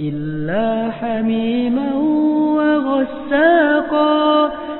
إلا حميما وغساقا